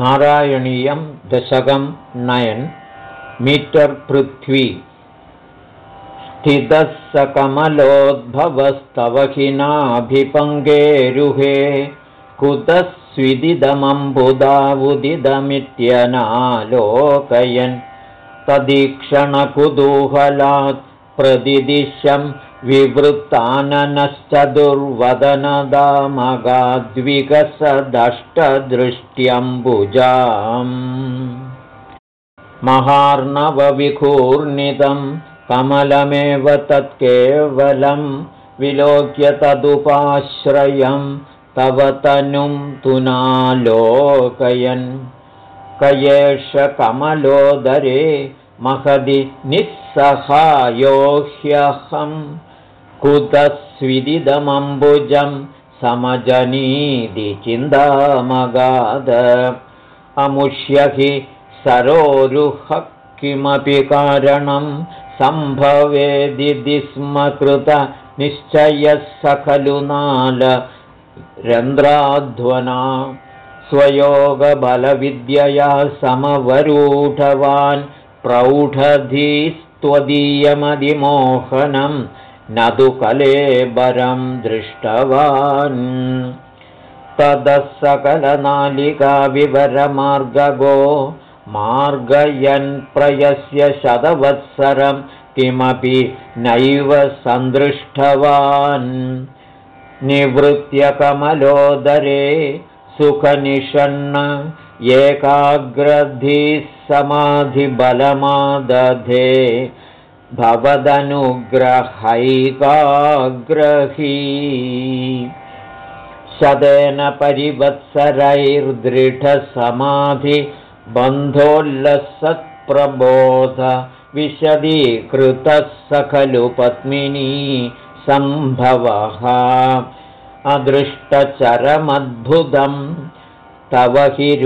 नारायणीयं दशकं नयन् मीटर् पृथ्वी। स्थितः स कमलोद्भवस्तव हिनाभिपङ्गेरुहे कुतः स्विदिदमम्बुदावुदिदमित्यनालोकयन् तदीक्षणकुतूहलात् प्रतिदिशं विवृत्ताननश्चदुर्वदनदामगाद्विकसदष्टदृष्ट्यम्बुजाम् महार्णवविघूर्णितं कमलमेव तत्केवलं विलोक्य तदुपाश्रयं तव तनुं तु नालोकयन् कयेष कमलोदरे महदि निःसहायो ह्यहं कुतस्विदिदमम्बुजं समजनीति चिन्तामगाद। अमुष्य हि सरोरुह किमपि कारणं सम्भवेदिति स्म कृतनिश्चयः स खलु नाल रन्ध्राध्वना। स्वयोगबलविद्यया समवरूढवान् प्रौढधीस्त्वदीयमधिमोहनं न तु कलेबरं दृष्टवान्। ततः सकलनालिकाविवरमार्गगो मार्गयन्प्रयस्य शतवत्सरं किमपि नैव सन्दृष्टवान्। निवृत्त्यकमलोदरे एकाग्रधिः समाधिबलमादधे भवदनुग्रहैकाग्रही। शतेन परिवत्सरैर्दृढसमाधिबन्धोल्लसत्प्रबोध। विशदीकृतः स खलु पद्मिनी सम्भवः। अदृष्टचरमद्भुतम्। तव हि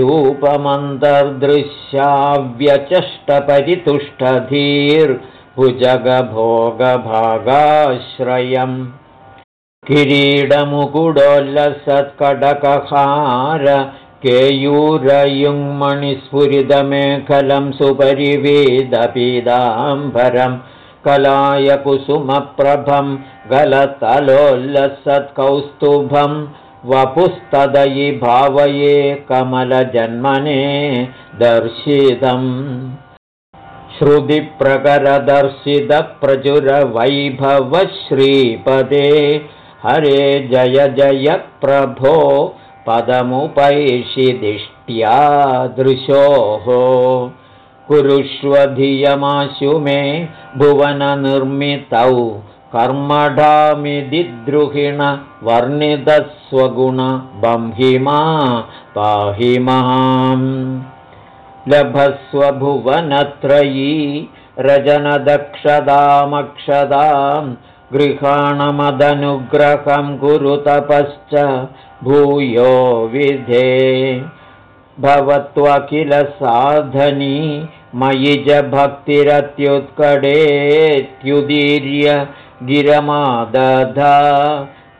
रूपमन्तर्दृश्याव्यचष्टपरितुष्टधीर्भुजगभोगभागाश्रयम् किरीडमुकुडोल्लसत्कडकहार केयूरयुङ्मणिस्फुरितमेखलं सुपरिवेदपीदाम्बरम् कलायकुसुमप्रभं गलतलोल्लसत्कौस्तुभं वपुस्तदयि भावये कमलजन्मने दर्शितम् श्रुतिप्रकरदर्शितप्रचुरवैभवश्रीपदे। हरे जय जय प्रभो। पदमुपैषिदिष्ट्या दृशोः। कुरुष्वधियमाशु मे भुवननिर्मितौ। कर्मढामिदिद्रुहिण वर्णितस्वगुण बंहिमा पाहि माम् लभस्वभुवनत्रयी रजनदक्षदामक्षदां गृहाणमदनुग्रहं कुरुतपश्च भूयो विधे। भवत्वखिलसाधनी मयि च भक्तिरत्युत्कडेत्युदीर्य गिरमादधा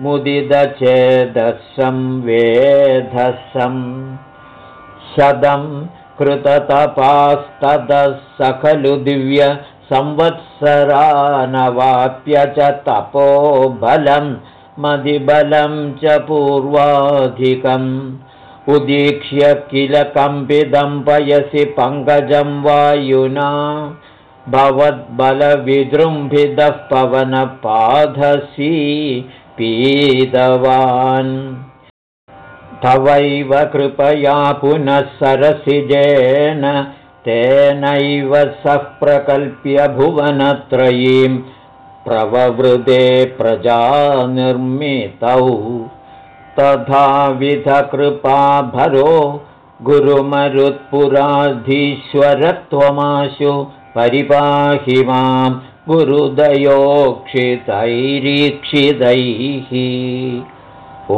मुदिदचेदसं वेधसं शतं कृततपास्ततः स खलु दिव्य संवत्सरानवाप्य च तपोबलं मदिबलं च पूर्वाधिकम्। उदीक्ष्य किल कम्पिदं पयसि पङ्कजं वायुना। भवद्बलविजृम्भितः पवनपाधसी पीतवान् तवैव कृपया पुनः सरसिजेन तेनैव सः प्रकल्प्य भुवनत्रयीं प्रववृते प्रजानिर्मितौ। तथाविधकृपाभरो गुरुमरुत्पुराधीश्वरत्वमाशु परिपाहि मां गुरुदयोक्षितैरीक्षितैः। ॐ